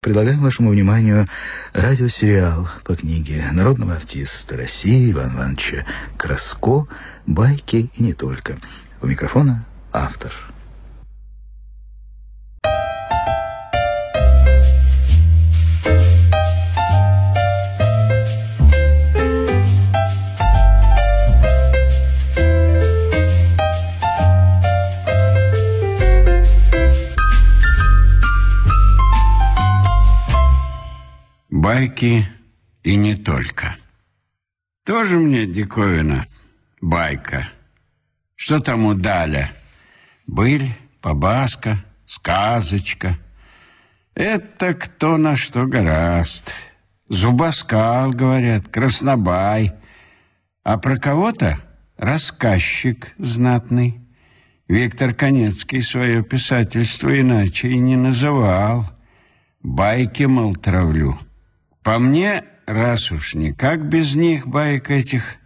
Предлагаем вашему вниманию радиосериал по книге народного артиста России Ивана Ивановича Краско «Байки и не только». У микрофона автор. Байки и не только. Тоже мне диковина, байка. Что там у Даля? Быль, побаска, сказочка. Это кто на что гораст. Зубоскал, говорят, краснобай. А про кого-то рассказчик знатный. Виктор Конецкий свое писательство иначе и не называл. Байки, мол, травлю. По мне, раз уж никак без них, баек этих,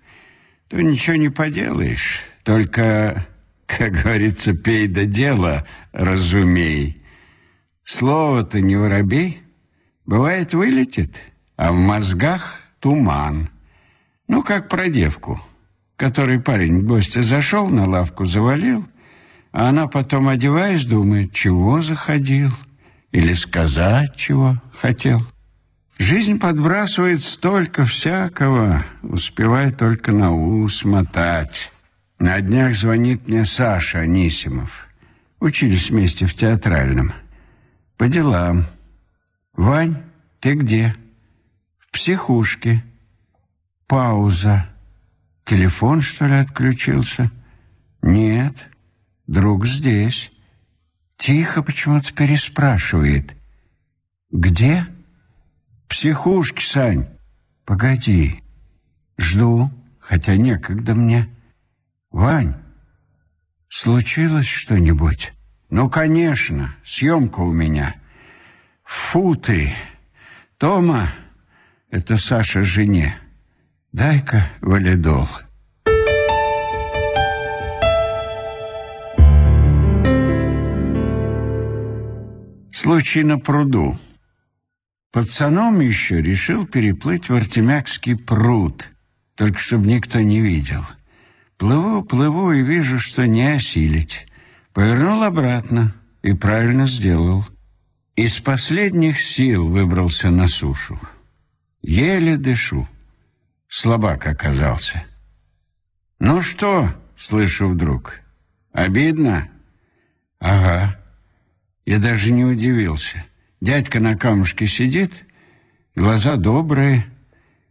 то ничего не поделаешь. Только, как говорится, пей до дела, разумей. Слово-то не воробей. Бывает, вылетит, а в мозгах туман. Ну, как про девку, который парень в гости зашел, на лавку завалил, а она потом, одеваясь, думает, чего заходил или сказать, чего хотел. Жизнь подбрасывает столько всякого, успевай только на ус мотать. На днях звонит мне Саша Анисимов. Учились вместе в театральном. По делам. Вань, ты где? В психушке. Пауза. Телефон, что ли, отключился? Нет, друг здесь. Тихо почему-то переспрашивает. Где? Психушки, Сань. Погоди. Жду, хотя некогда мне. Вань, случилось что-нибудь? Ну, конечно, съемка у меня. Фу ты. Тома, это Саша жене. Дай-ка валидол. Случай на пруду. Пацаном еще решил переплыть в Артемякский пруд, только чтобы никто не видел. Плыву, плыву и вижу, что не осилить. Повернул обратно и правильно сделал. Из последних сил выбрался на сушу. Еле дышу. Слабак оказался. «Ну что?» — слышу вдруг. «Обидно?» «Ага». Я даже не удивился. Дядька на камушке сидит, глаза добрые,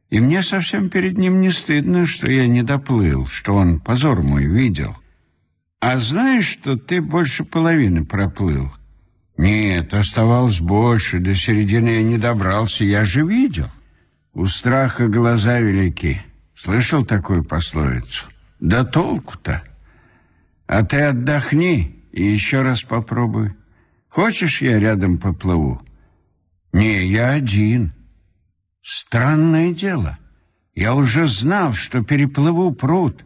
и мне совсем перед ним не стыдно, что я не доплыл, что он позор мой видел. А знаешь, что ты больше половины проплыл? Нет, оставалось больше, до середины я не добрался, я же видел. У страха глаза велики. Слышал такую пословицу? Да толку-то. А ты отдохни и еще раз попробуй. Хочешь, я рядом поплыву? Не, я один. Странное дело. Я уже знал, что переплыву пруд.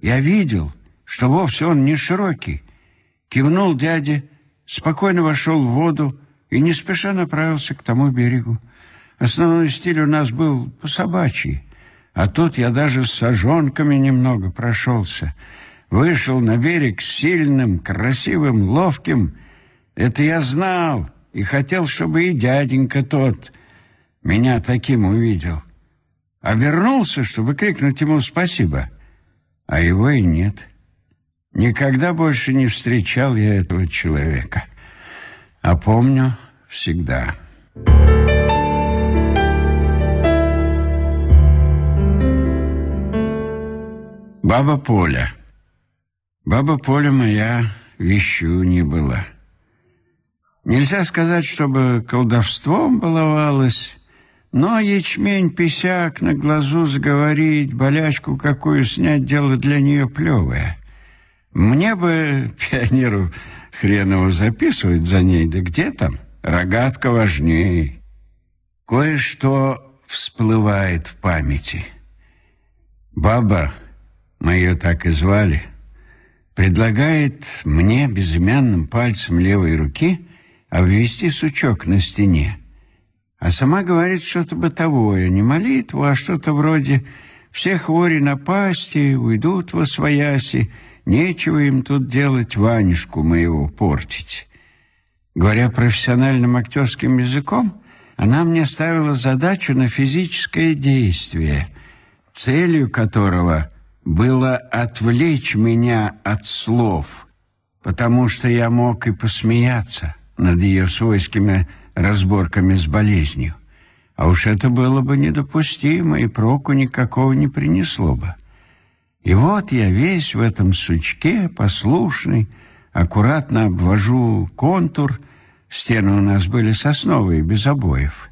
Я видел, что вовсе он не широкий. Кивнул дяде, спокойно вошел в воду и не спеша направился к тому берегу. Основной стиль у нас был по-собачьи, а тут я даже с сажонками немного прошелся. Вышел на берег сильным, красивым, ловким, это я знал и хотел, чтобы и дяденька тот меня таким увидел. Обернулся, чтобы крикнуть ему спасибо, а его и нет. Никогда больше не встречал я этого человека, а помню всегда. Баба Поля. Баба Поля моя вещу не была. Нельзя сказать, чтобы колдовством баловалась, но ячмень-писяк на глазу заговорить, болячку какую снять, дело для нее плевое. Мне бы, пионеру хренову, записывать за ней, да где там? Рогатка важнее. Кое-что всплывает в памяти. Баба, мы ее так и звали, предлагает мне безымянным пальцем левой руки обвести сучок на стене. А сама говорит что-то бытовое, не молитву, а что-то вроде «все хвори напасти, уйдут во свояси, нечего им тут делать, Ванюшку моего портить». Говоря профессиональным актерским языком, она мне ставила задачу на физическое действие, целью которого было отвлечь меня от слов, потому что я мог и посмеяться над ее свойскими разборками с болезнью. А уж это было бы недопустимо и проку никакого не принесло бы. И вот я весь в этом сучке, послушный, аккуратно обвожу контур. Стены у нас были сосновые, без обоев.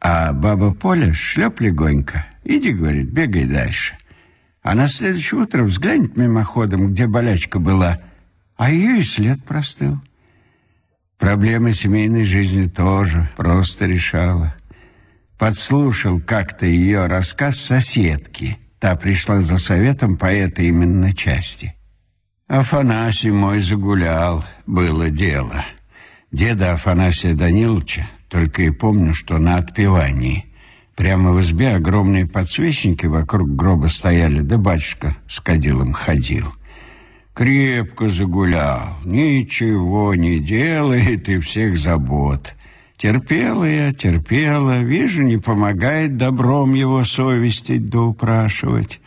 А баба Поля шлеп легонько. «Иди, — говорит, — бегай дальше». А на следующее утро взглянет мимоходом, где болячка была, а ее и след простыл. Проблемы семейной жизни тоже просто решала. Подслушал как-то ее рассказ соседки. Та пришла за советом по этой именно части. Афанасий мой загулял, было дело. Деда Афанасия Даниловича только и помню, что на отпевании. Прямо в избе огромные подсвечники вокруг гроба стояли, да батюшка с кадилом ходил. Крепко загулял, ничего не делает и всех забот. Терпела я, терпела, вижу, не помогает добром его совестить да упрашивать.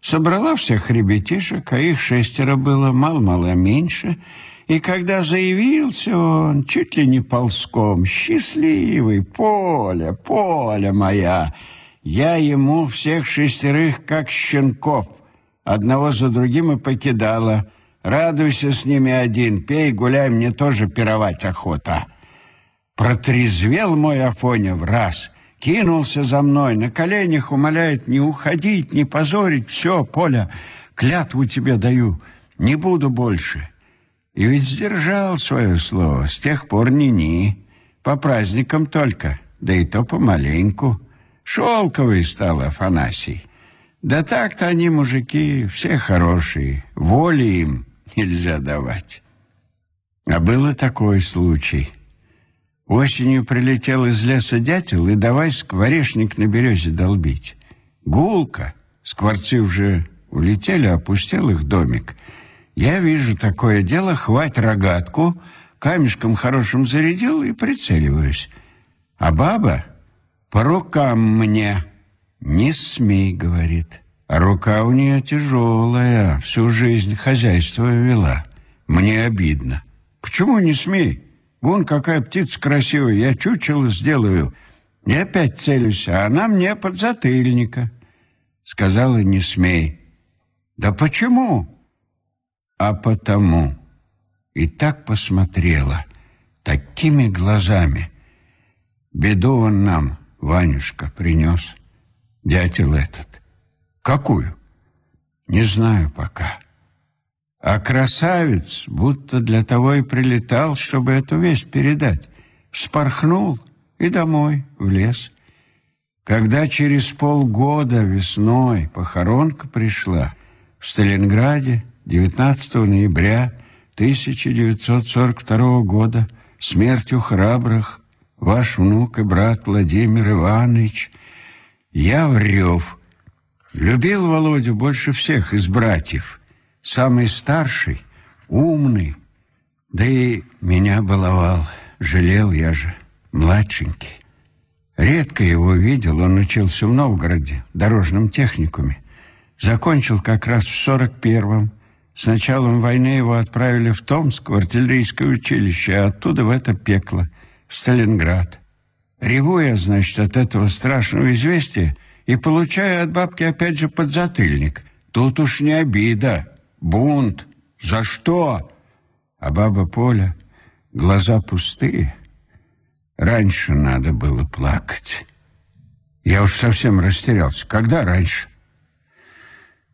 Собрала всех ребятишек, а их шестеро было, мало-мало меньше, и когда заявился он, чуть ли не ползком, счастливый, Поля, Поля моя, я ему всех шестерых, как щенков, одного за другим и покидала. Радуйся с ними один, пей, гуляй, мне тоже пировать охота. Протрезвел мой Афоня в раз, кинулся за мной, на коленях умоляет не уходить, не позорить. Все, Поля, клятву тебе даю, не буду больше. И ведь сдержал свое слово, с тех пор ни-ни, по праздникам только, да и то помаленьку. Шелковый стал Афанасий. Да так-то они, мужики, все хорошие, воли им нельзя давать. А был и такой случай. Осенью прилетел из леса дятел и давай скворечник на березе долбить. Гулка, скворцы уже улетели, опустил их домик. Я вижу такое дело, хвать рогатку, камешком хорошим зарядил и прицеливаюсь. А баба по рукам мне «Не смей», — говорит. Рука у нее тяжелая, всю жизнь хозяйство вела. Мне обидно. Почему не смей? Вон какая птица красивая, я чучело сделаю. И опять целюсь, а она мне под затыльника. Сказала, не смей. Да почему? А потому. И так посмотрела, такими глазами. Беду он нам, Ванюшка, принес дятел этот. Какую? Не знаю пока. А красавец будто для того и прилетал, чтобы эту весть передать. Вспорхнул и домой, в лес. Когда через полгода весной похоронка пришла в Сталинграде 19 ноября 1942 года смертью храбрых ваш внук и брат Владимир Иванович я в рев. Любил Володю больше всех из братьев. Самый старший, умный. Да и меня баловал. Жалел я же, младшенький. Редко его видел, он учился в Новгороде, в дорожном техникуме. Закончил как раз в сорок первом. С началом войны его отправили в Томск, в артиллерийское училище, а оттуда в это пекло, в Сталинград. Реву я, значит, от этого страшного известия и получаю от бабки опять же подзатыльник. Тут уж не обида, бунт. За что? А баба Поля, глаза пустые. Раньше надо было плакать. Я уж совсем растерялся. Когда раньше?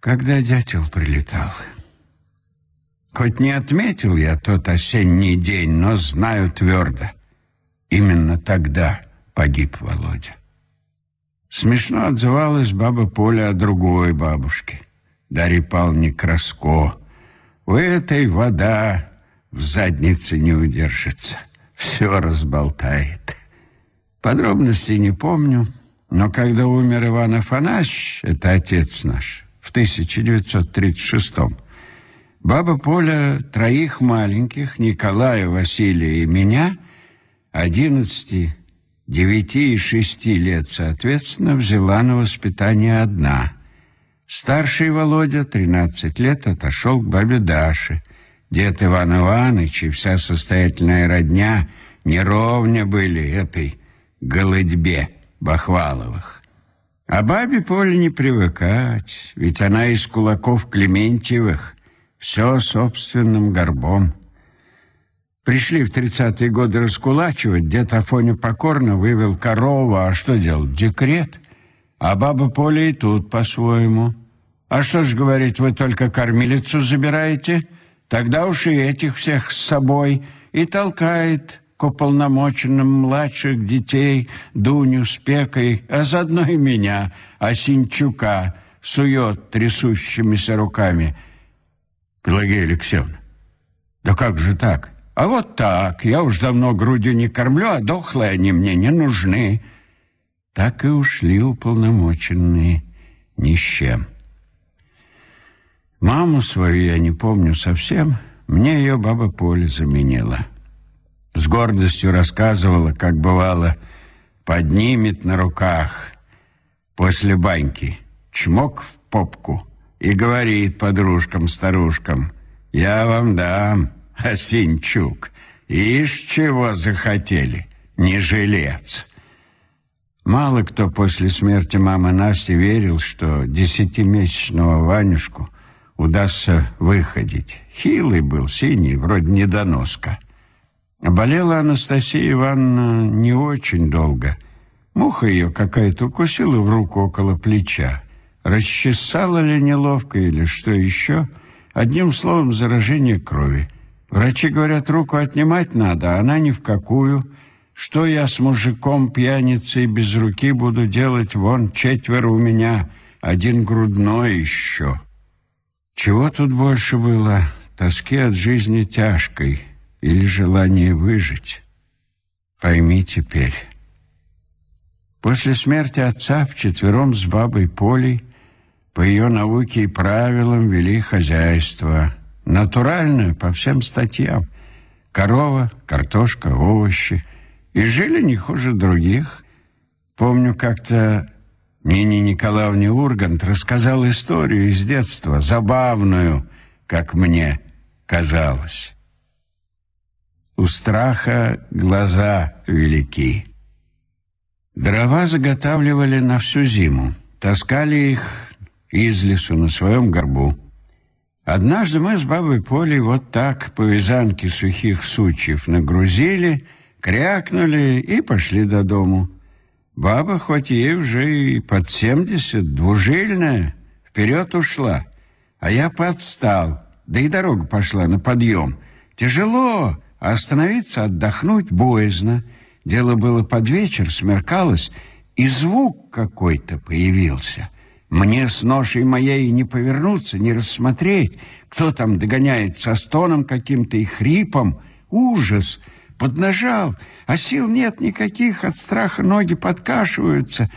Когда дятел прилетал. Хоть не отметил я тот осенний день, но знаю твердо. Именно тогда погиб Володя. Смешно отзывалась баба Поля о другой бабушке, Дарье Павловне Краско. У этой вода в заднице не удержится, все разболтает. Подробностей не помню, но когда умер Иван Афанасьевич, это отец наш, в 1936-м, баба Поля троих маленьких, Николая, Василия и меня, одиннадцати, девяти и шести лет, соответственно, взяла на воспитание одна. Старший Володя, тринадцать лет, отошел к бабе Даше. Дед Иван Иванович и вся состоятельная родня неровня были этой голодьбе Бахваловых. А бабе Поле не привыкать, ведь она из кулаков Клементьевых, все собственным горбом. Пришли в тридцатые годы раскулачивать, дед Афоня покорно вывел корову, а что делать, декрет? А баба Поля и тут по-своему. А что ж, говорит, вы только кормилицу забираете? Тогда уж и этих всех с собой. И толкает к уполномоченным младших детей Дуню с Пекой, а заодно и меня, Осинчука, сует трясущимися руками. Пелагея Алексеевна, да как же так? А вот так, я уж давно грудью не кормлю, а дохлые они мне не нужны. Так и ушли уполномоченные ни с чем. Маму свою я не помню совсем, мне ее баба Поля заменила с гордостью рассказывала, как бывало, поднимет на руках после баньки, чмок в попку и говорит подружкам-старушкам, «Я вам дам, Осинчук, ишь чего захотели, не жилец». Мало кто после смерти мамы Насти верил, что десятимесячного Ванюшку удастся выходить. Хилый был, синий, вроде недоноска. Болела Анастасия Ивановна не очень долго. Муха ее какая-то укусила в руку около плеча. Расчесала ли неловко или что еще? Одним словом, заражение крови. Врачи говорят, руку отнимать надо, а она ни в какую. Что я с мужиком пьяницей без руки буду делать? Вон четверо у меня, один грудной еще. Чего тут больше было? Тоски от жизни тяжкой или желание выжить. Пойми теперь. После смерти отца вчетвером с бабой Полей по ее науке и правилам вели хозяйство. Натурально, по всем статьям. Корова, картошка, овощи. И жили не хуже других. Помню, как-то Нине Николаевне Ургант рассказал историю из детства, забавную, как мне казалось. У страха глаза велики. Дрова заготавливали на всю зиму, таскали их из лесу на своем горбу. Однажды мы с бабой Полей вот так по вязанке сухих сучьев нагрузили, крякнули и пошли до дому. Баба, хоть ей уже и под семьдесят, двужильная, вперед ушла, а я подстал, да и дорога пошла на подъем. Тяжело, а остановиться, отдохнуть боязно. Дело было под вечер, смеркалось, и звук какой-то появился. Мне с ношей моей не повернуться, не рассмотреть, кто там догоняет со стоном каким-то и хрипом. Ужас! Поднажал, а сил нет никаких, от страха ноги подкашиваются.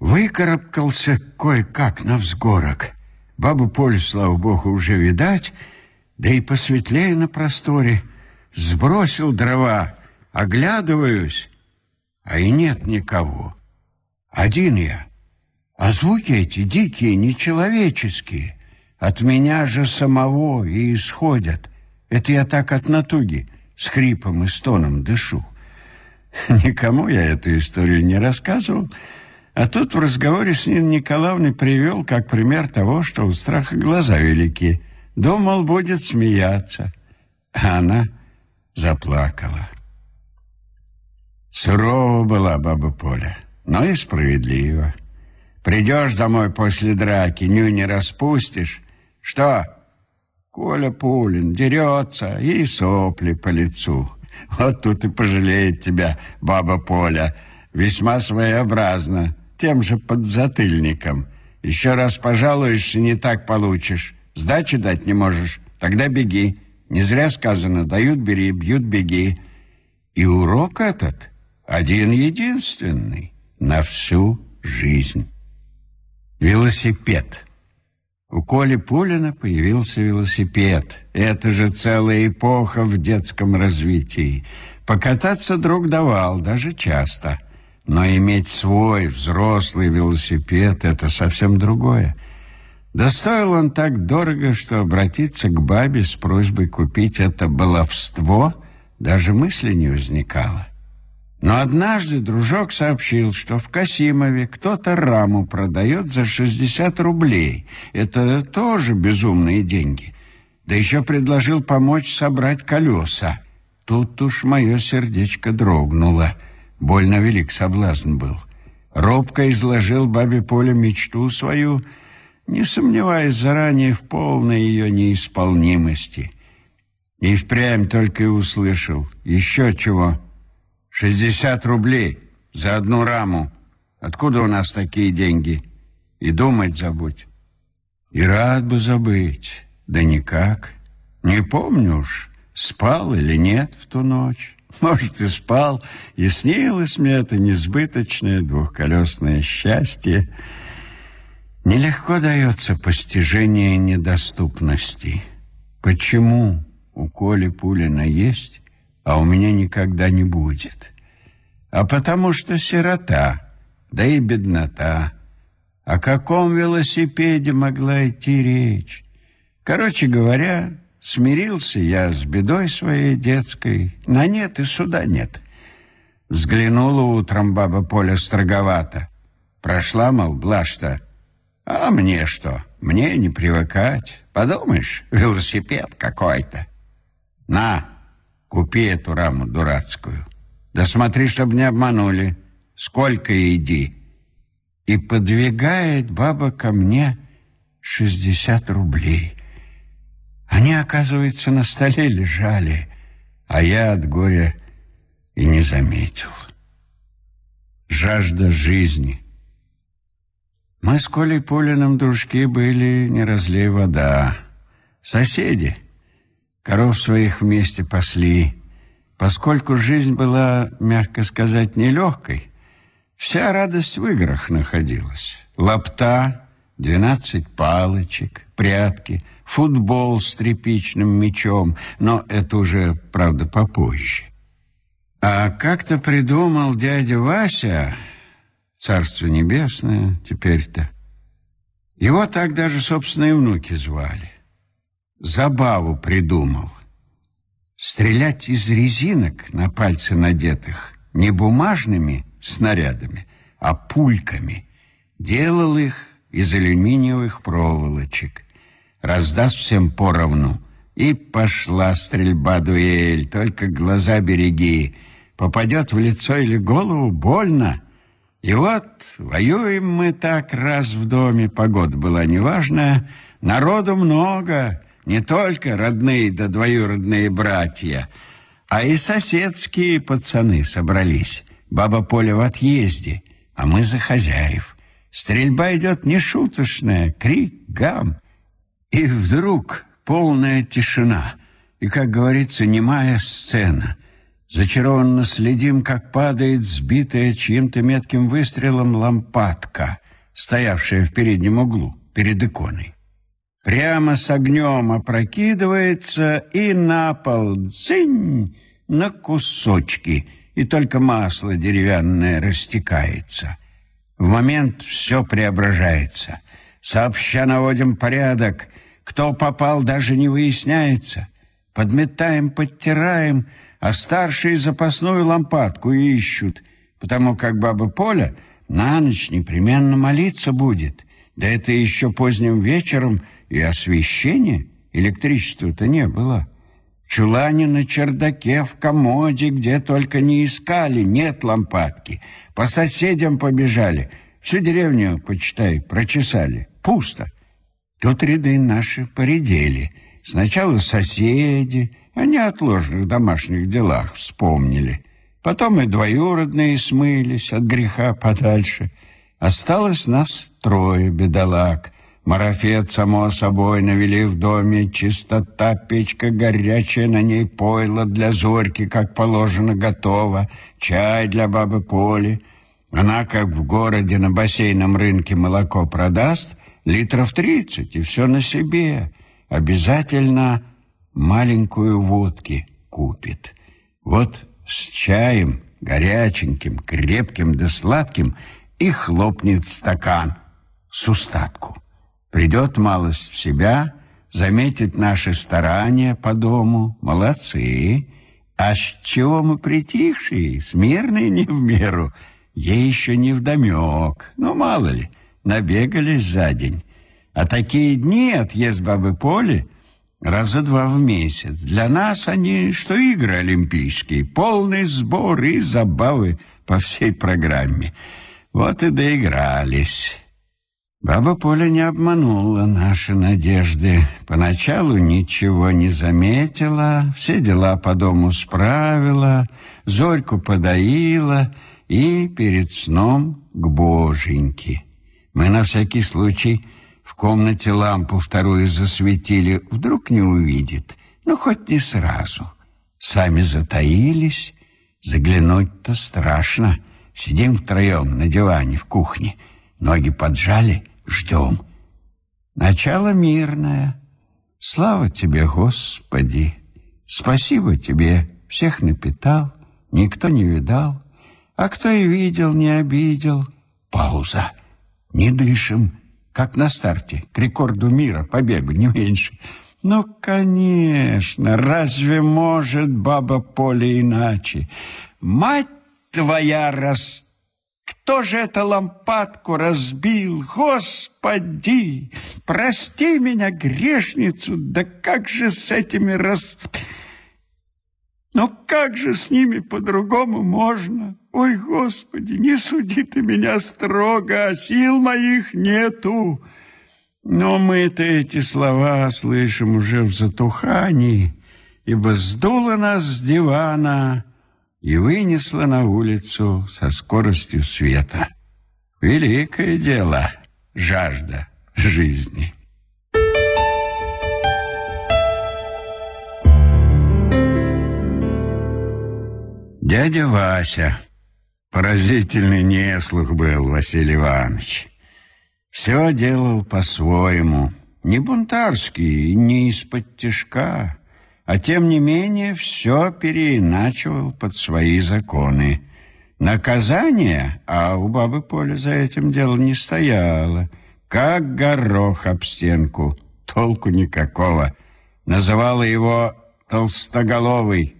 Выкарабкался кое-как на взгорок. Бабу Полю, слава богу, уже видать, да и посветлее на просторе — сбросил дрова, оглядываюсь, а и нет никого. Один я. А звуки эти дикие, нечеловеческие. От меня же самого и исходят. Это я так от натуги, с хрипом и стоном дышу. Никому я эту историю не рассказывал, а тут в разговоре с Ниной Николаевной привел как пример того, что у страха глаза велики. Думал, будет смеяться. А она заплакала. Сурова была баба Поля, но и справедлива. Придешь домой после драки, ню не распустишь. Что? Коля Пулин дерется и сопли по лицу. Вот тут и пожалеет тебя баба Поля. Весьма своеобразно, тем же подзатыльником. Еще раз пожалуешься, не так получишь. Сдачи дать не можешь, тогда беги. Не зря сказано «дают, бери, бьют, беги». И урок этот один-единственный, на всю жизнь. Велосипед. У Коли Пулина появился велосипед. Это же целая эпоха в детском развитии. Покататься друг давал, даже часто. Но иметь свой взрослый велосипед — это совсем другое. Да стоил он так дорого, что обратиться к бабе с просьбой купить это баловство даже мысли не возникало. Но однажды дружок сообщил, что в Касимове кто-то раму продает за 60 рублей. Это тоже безумные деньги. Да еще предложил помочь собрать колеса. Тут уж мое сердечко дрогнуло. Больно велик соблазн был. Робко изложил бабе Поле мечту свою, не сомневаясь заранее в полной ее неисполнимости. И впрямь только и услышал. Еще чего? Шестьдесят рублей за одну раму. Откуда у нас такие деньги? И думать забудь. И рад бы забыть, да никак. Не помню уж, спал или нет в ту ночь. Может, и спал, и снилось мне это несбыточное двухколесное счастье. Нелегко дается постижение недоступности. Почему у Коли Пулина есть, а у меня никогда не будет. А потому что сирота, да и беднота. О каком велосипеде могла идти речь? Короче говоря, смирился я с бедой своей детской. На нет и суда нет. Взглянула утром баба Поля строговато. Прошла, мол, блажь-то. А мне что? Мне не привыкать. Подумаешь, велосипед какой-то. На, Купи эту раму дурацкую. Да смотри, чтобы не обманули. Сколько иди. И подвигает баба ко мне шестьдесят рублей. Они, оказывается, на столе лежали, а я от горя и не заметил. Жажда жизни. Мы с Колей Полиным дружки были, не разлей вода. Соседи — Коров своих вместе пасли. Поскольку жизнь была, мягко сказать, нелегкой, вся радость в играх находилась. Лапта, двенадцать палочек, прятки, футбол с тряпичным мячом, но это уже, правда, попозже. А как-то придумал дядя Вася, царство небесное теперь-то, его так даже собственные внуки звали забаву придумал. Стрелять из резинок на пальцы надетых не бумажными снарядами, а пульками. Делал их из алюминиевых проволочек. Раздаст всем поровну. И пошла стрельба-дуэль, только глаза береги. Попадет в лицо или голову — больно. И вот воюем мы так раз в доме, погода была неважная, народу много — не только родные да двоюродные братья, а и соседские пацаны собрались. Баба Поля в отъезде, а мы за хозяев. Стрельба идет нешуточная, крик, гам. И вдруг полная тишина, и, как говорится, немая сцена. Зачарованно следим, как падает сбитая чьим-то метким выстрелом лампадка, стоявшая в переднем углу перед иконой прямо с огнем опрокидывается и на пол дзынь на кусочки, и только масло деревянное растекается. В момент все преображается. Сообща наводим порядок. Кто попал, даже не выясняется. Подметаем, подтираем, а старшие запасную лампадку ищут, потому как баба Поля на ночь непременно молиться будет. Да это еще поздним вечером — и освещения, электричества-то не было. Чулане на чердаке, в комоде, где только не искали, нет лампадки. По соседям побежали, всю деревню, почитай, прочесали. Пусто. Тут ряды наши поредели. Сначала соседи, о неотложных домашних делах вспомнили. Потом и двоюродные смылись от греха подальше. Осталось нас трое бедолаг — Марафет, само собой, навели в доме, чистота, печка горячая, на ней пойло для зорьки, как положено, готово, чай для бабы Поли. Она, как в городе на бассейном рынке молоко продаст, литров тридцать, и все на себе. Обязательно маленькую водки купит. Вот с чаем, горяченьким, крепким да сладким, и хлопнет стакан с устатку. Придет малость в себя, заметит наши старания по дому. Молодцы. А с чего мы притихшие, смирные не в меру, ей еще не вдомек. Ну, мало ли, набегались за день. А такие дни отъезд бабы Поли раза два в месяц. Для нас они, что игры олимпийские, полный сбор и забавы по всей программе. Вот и доигрались». Баба Поля не обманула наши надежды. Поначалу ничего не заметила, все дела по дому справила, Зорьку подоила и перед сном к боженьке. Мы на всякий случай в комнате лампу вторую засветили, вдруг не увидит, ну хоть не сразу. Сами затаились, заглянуть-то страшно. Сидим втроем на диване в кухне, ноги поджали — ждем. Начало мирное. Слава тебе, Господи! Спасибо тебе, всех напитал, никто не видал, а кто и видел, не обидел. Пауза. Не дышим, как на старте, к рекорду мира, побегу, не меньше. Ну, конечно, разве может баба Поля иначе? Мать твоя растет! Кто же это лампадку разбил? Господи, прости меня, грешницу, да как же с этими раз... Но как же с ними по-другому можно? Ой, Господи, не суди ты меня строго, а сил моих нету. Но мы-то эти слова слышим уже в затухании, ибо сдуло нас с дивана и вынесла на улицу со скоростью света. Великое дело — жажда жизни. Дядя Вася. Поразительный неслух был Василий Иванович. Все делал по-своему. Не бунтарский, не из-под тяжка а тем не менее все переиначивал под свои законы. Наказание, а у бабы Поля за этим дело не стояло, как горох об стенку, толку никакого. Называла его «толстоголовый».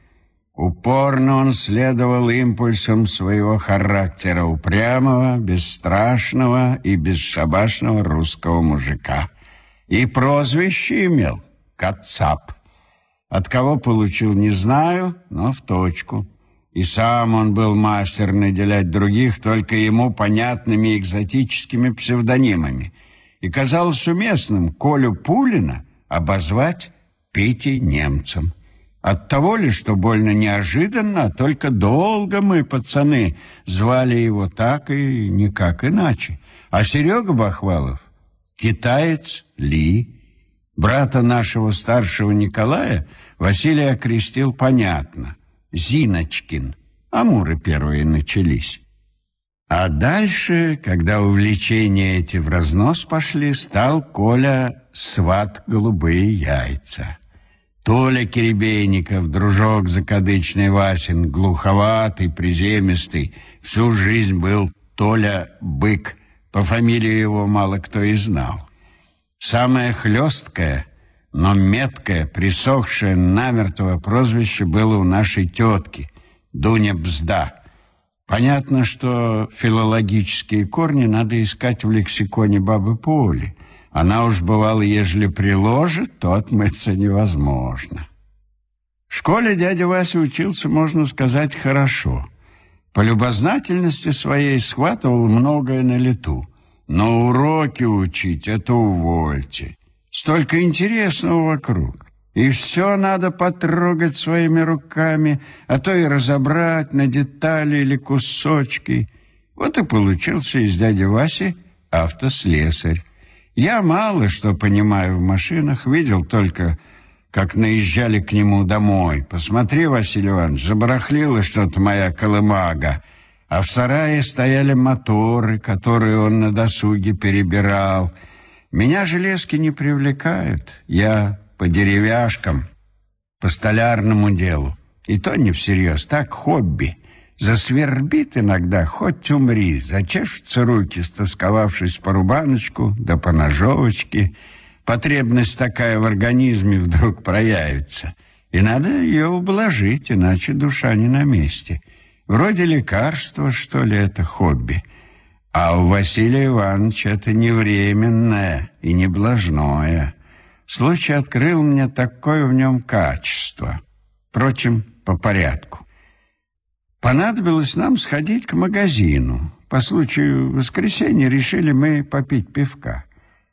Упорно он следовал импульсам своего характера упрямого, бесстрашного и бесшабашного русского мужика. И прозвище имел «Кацап». От кого получил, не знаю, но в точку. И сам он был мастер наделять других только ему понятными экзотическими псевдонимами. И казалось уместным Колю Пулина обозвать Петей немцем. От того ли, что больно неожиданно, а только долго мы, пацаны, звали его так и никак иначе. А Серега Бахвалов — китаец Ли, брата нашего старшего Николая — Василий окрестил понятно. Зиночкин. Амуры первые начались. А дальше, когда увлечения эти в разнос пошли, стал Коля сват голубые яйца. Толя Киребейников, дружок закадычный Васин, глуховатый, приземистый, всю жизнь был Толя Бык, по фамилии его мало кто и знал. Самое хлесткое — но меткое, присохшее намертво прозвище было у нашей тетки, Дуня Бзда. Понятно, что филологические корни надо искать в лексиконе бабы Поли. Она уж бывала, ежели приложит, то отмыться невозможно. В школе дядя Вася учился, можно сказать, хорошо. По любознательности своей схватывал многое на лету. Но уроки учить — это увольте. Столько интересного вокруг. И все надо потрогать своими руками, а то и разобрать на детали или кусочки. Вот и получился из дяди Васи автослесарь. Я мало что понимаю в машинах, видел только, как наезжали к нему домой. Посмотри, Василий Иванович, забарахлила что-то моя колымага, а в сарае стояли моторы, которые он на досуге перебирал. Меня железки не привлекают, я по деревяшкам, по столярному делу. И то не всерьез, так хобби. Засвербит иногда, хоть умри, зачешутся руки, стосковавшись по рубаночку да по ножовочке. Потребность такая в организме вдруг проявится. И надо ее ублажить, иначе душа не на месте. Вроде лекарства, что ли, это хобби. А у Василия Ивановича это не временное и не блажное. Случай открыл мне такое в нем качество. Впрочем, по порядку. Понадобилось нам сходить к магазину. По случаю воскресенья решили мы попить пивка.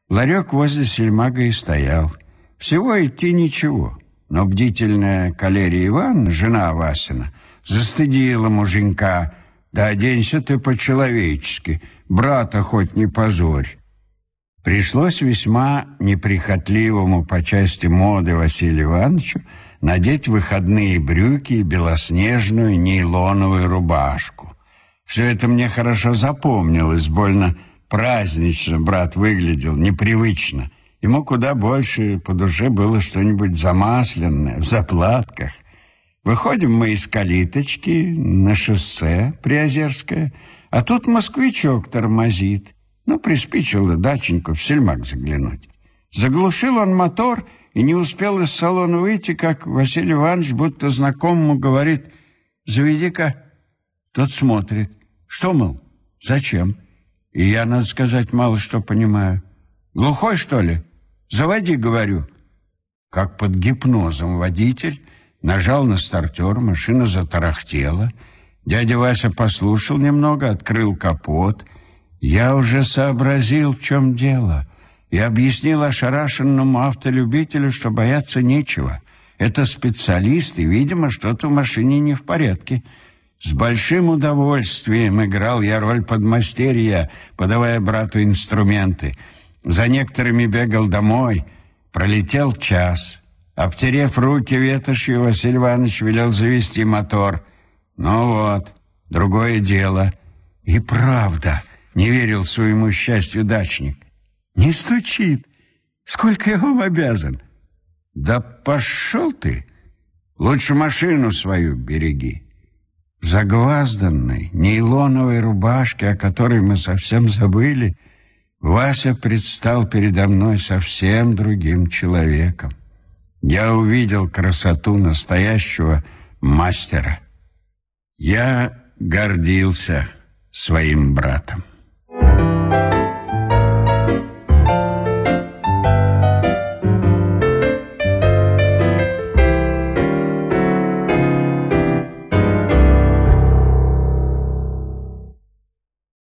Ларек возле сельмага и стоял. Всего идти ничего. Но бдительная Калерия Ивановна, жена Васина, застыдила муженька. «Да оденься ты по-человечески, брата хоть не позорь». Пришлось весьма неприхотливому по части моды Василию Ивановичу надеть выходные брюки и белоснежную нейлоновую рубашку. Все это мне хорошо запомнилось, больно празднично брат выглядел, непривычно. Ему куда больше по душе было что-нибудь замасленное, в заплатках. Выходим мы из калиточки на шоссе Приозерское, а тут москвичок тормозит. Ну, приспичило даченьку в сельмак заглянуть. Заглушил он мотор — и не успел из салона выйти, как Василий Иванович будто знакомому говорит «Заведи-ка». Тот смотрит. «Что, мол? Зачем?» И я, надо сказать, мало что понимаю. «Глухой, что ли? Заводи, говорю». Как под гипнозом водитель нажал на стартер, машина затарахтела. Дядя Вася послушал немного, открыл капот. Я уже сообразил, в чем дело и объяснил ошарашенному автолюбителю, что бояться нечего. Это специалист, и, видимо, что-то в машине не в порядке. С большим удовольствием играл я роль подмастерья, подавая брату инструменты. За некоторыми бегал домой. Пролетел час. Обтерев руки ветошью, Василий Иванович велел завести мотор. Ну вот, другое дело. И правда, не верил своему счастью дачник. Не стучит. Сколько я вам обязан? Да пошел ты. Лучше машину свою береги. В загвазданной нейлоновой рубашке, о которой мы совсем забыли, Вася предстал передо мной совсем другим человеком. Я увидел красоту настоящего мастера. Я гордился своим братом.